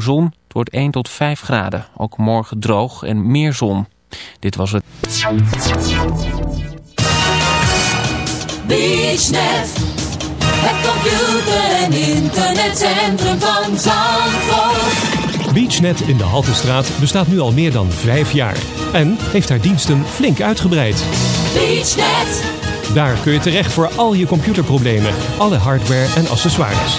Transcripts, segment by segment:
zon. Het wordt 1 tot 5 graden. Ook morgen droog en meer zon. Dit was het. BeachNet, het computer- en internetcentrum van Zandvoort. BeachNet in de Haltestraat bestaat nu al meer dan vijf jaar. En heeft haar diensten flink uitgebreid. BeachNet, Daar kun je terecht voor al je computerproblemen, alle hardware en accessoires.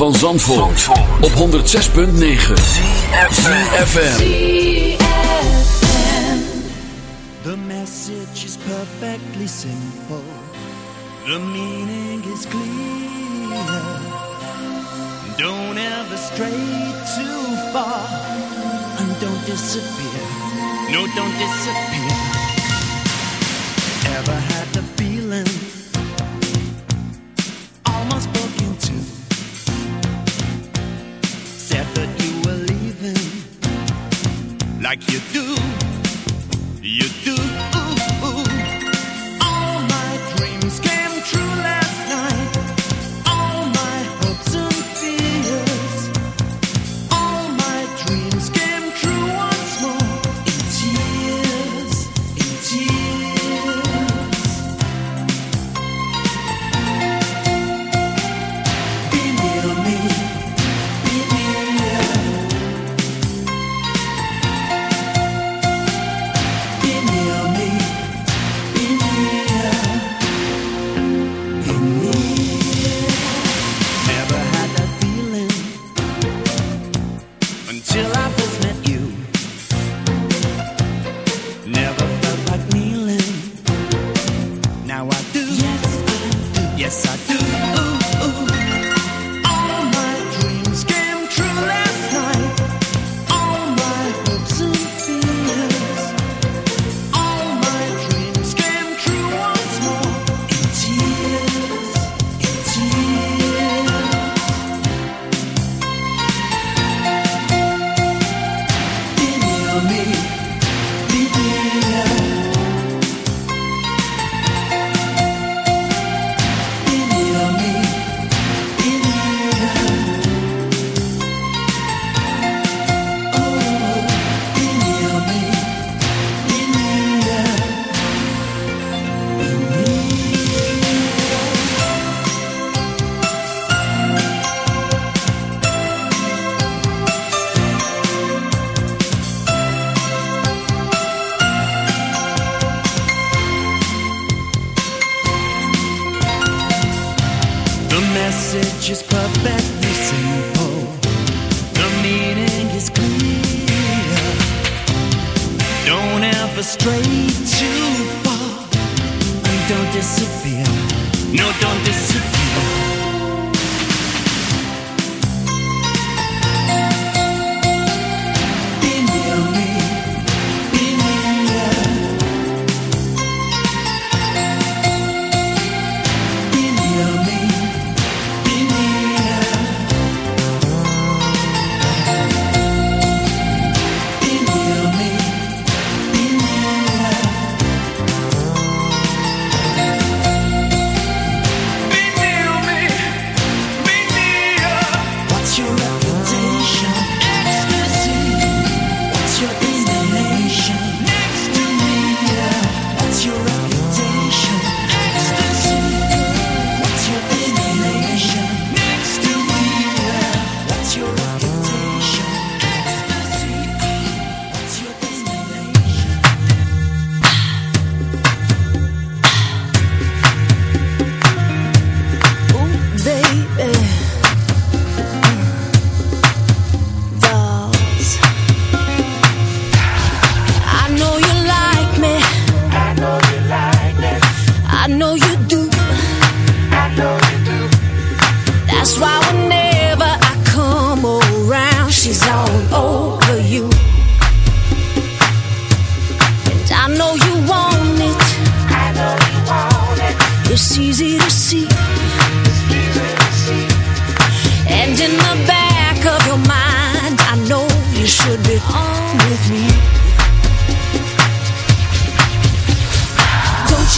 van Zandvoort, op 106.9 CFFM The message is perfectly simple. The meaning is clear. Don't ever stray too far. And don't disappear. never stray too far. and Don't disappear. No, don't disappear.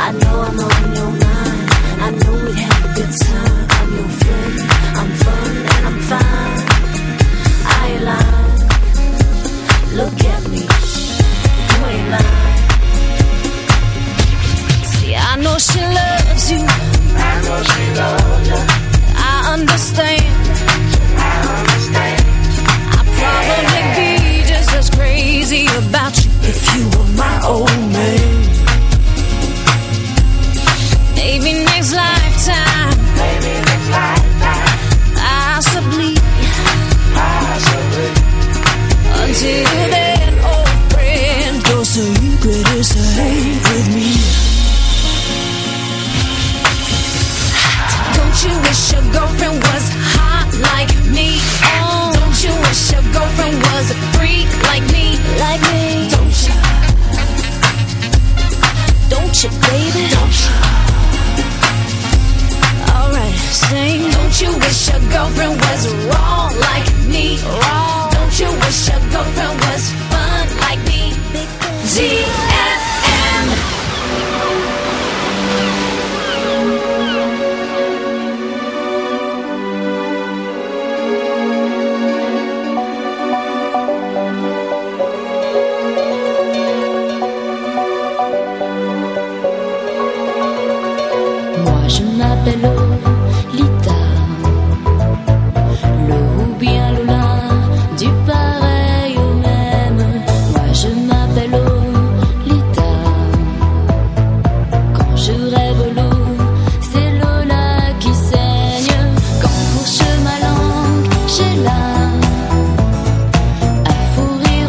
I know I'm on your mind. I know we have a good time. I'm your friend. I'm fun and I'm fine. I ain't lying. Look at me. You ain't lying. See, I know she loves you. I know she loves you. I understand. I understand. I probably be just as crazy about you if you were my own.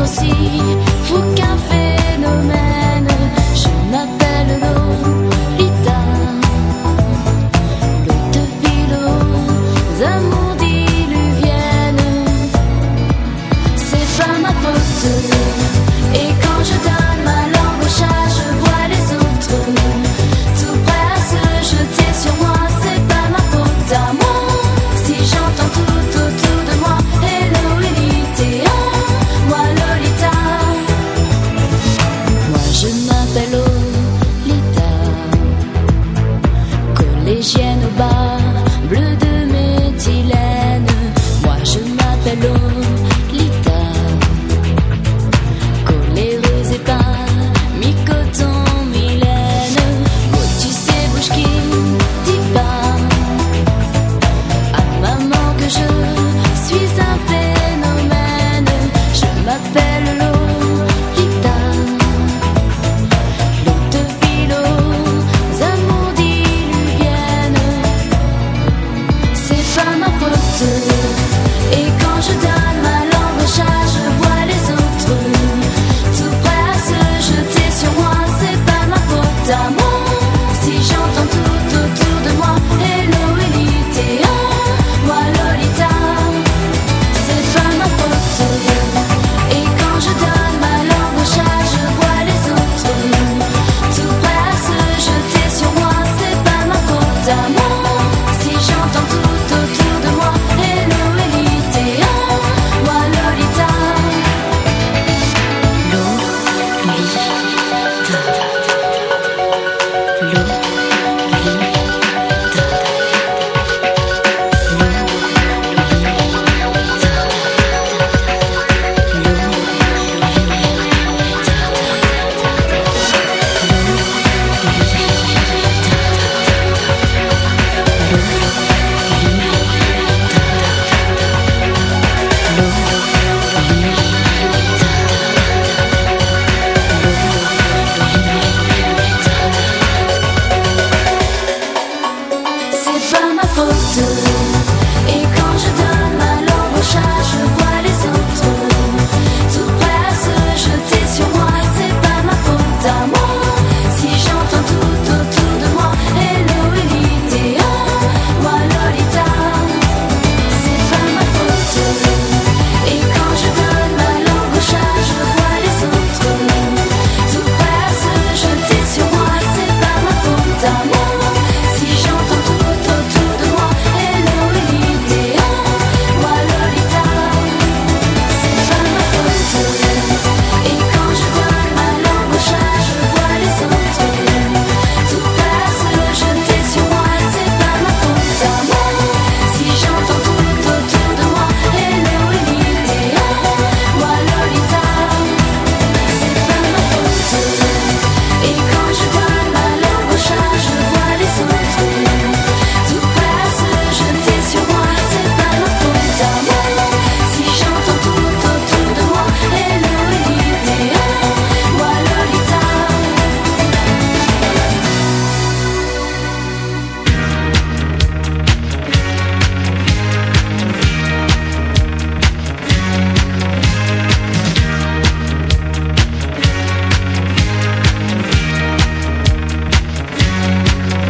aussi, vous.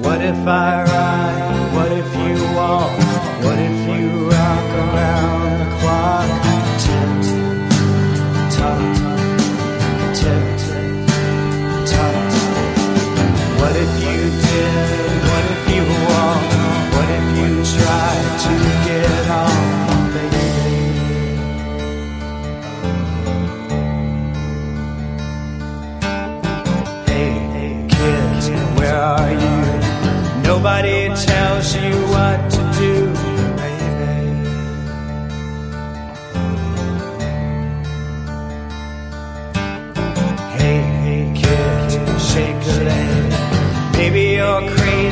What if I ride? What if you walk? What if you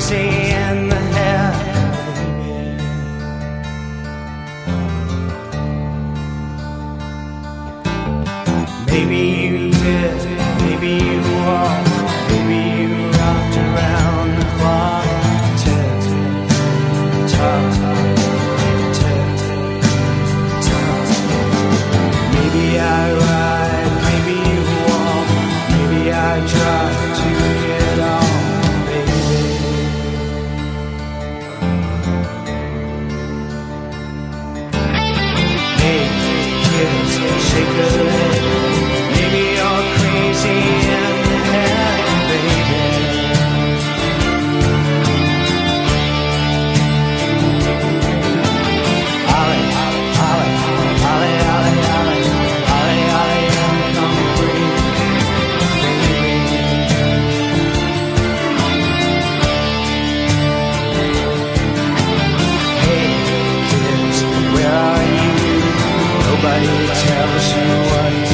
see. Nobody tells you what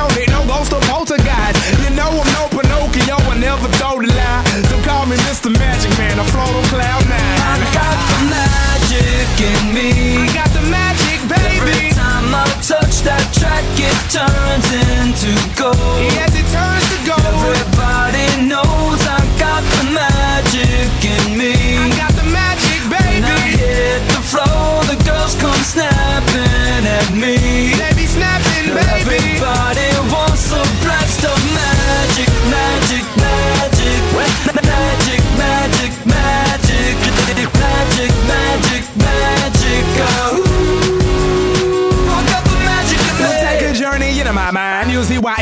no ghost or poltergeist. You know I'm no Pinocchio, I never told a lie. So call me Mr. Magic Man, I float on cloud nine. I got the magic in me. I got the magic, baby. Every time I touch that track, it turns into gold. Yes, it turns to gold. Everybody knows I got the magic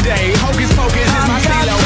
every day. Hocus pocus is my style.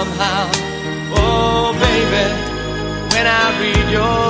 Somehow. Oh, baby, when I read your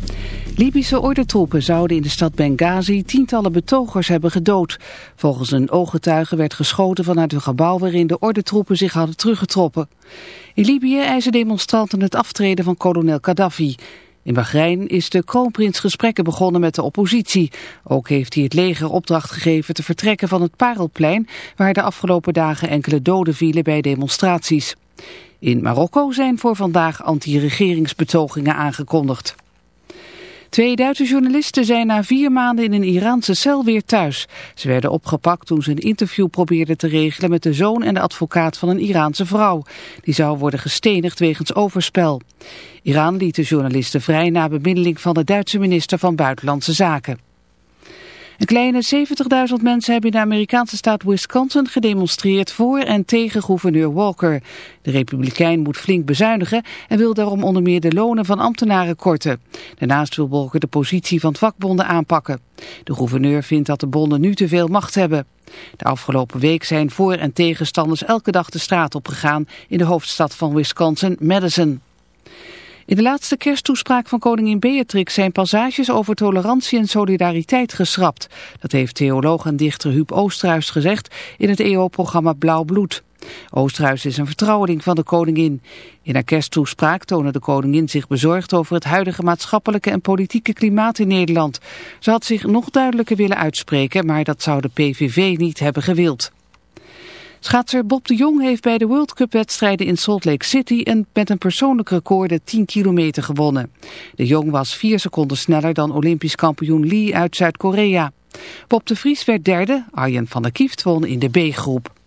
Libische ordentroepen zouden in de stad Benghazi tientallen betogers hebben gedood. Volgens een ooggetuige werd geschoten vanuit een gebouw waarin de ordentroepen zich hadden teruggetrokken. In Libië eisen demonstranten het aftreden van kolonel Gaddafi. In Bahrein is de kroonprins gesprekken begonnen met de oppositie. Ook heeft hij het leger opdracht gegeven te vertrekken van het Parelplein... waar de afgelopen dagen enkele doden vielen bij demonstraties. In Marokko zijn voor vandaag anti-regeringsbetogingen aangekondigd. Twee Duitse journalisten zijn na vier maanden in een Iraanse cel weer thuis. Ze werden opgepakt toen ze een interview probeerden te regelen met de zoon en de advocaat van een Iraanse vrouw. Die zou worden gestenigd wegens overspel. Iran liet de journalisten vrij na bemiddeling van de Duitse minister van Buitenlandse Zaken. Een kleine 70.000 mensen hebben in de Amerikaanse staat Wisconsin gedemonstreerd voor en tegen gouverneur Walker. De republikein moet flink bezuinigen en wil daarom onder meer de lonen van ambtenaren korten. Daarnaast wil Walker de positie van vakbonden aanpakken. De gouverneur vindt dat de bonden nu te veel macht hebben. De afgelopen week zijn voor- en tegenstanders elke dag de straat opgegaan in de hoofdstad van Wisconsin, Madison. In de laatste kersttoespraak van koningin Beatrix zijn passages over tolerantie en solidariteit geschrapt. Dat heeft theoloog en dichter Huub Oosterhuis gezegd in het EO-programma Blauw Bloed. Oosterhuis is een vertrouweling van de koningin. In haar kersttoespraak toonde de koningin zich bezorgd over het huidige maatschappelijke en politieke klimaat in Nederland. Ze had zich nog duidelijker willen uitspreken, maar dat zou de PVV niet hebben gewild. Schaatser Bob de Jong heeft bij de World Cup wedstrijden in Salt Lake City een, met een persoonlijk record de 10 kilometer gewonnen. De Jong was 4 seconden sneller dan Olympisch kampioen Lee uit Zuid-Korea. Bob de Vries werd derde, Arjen van der Kieft won in de B-groep.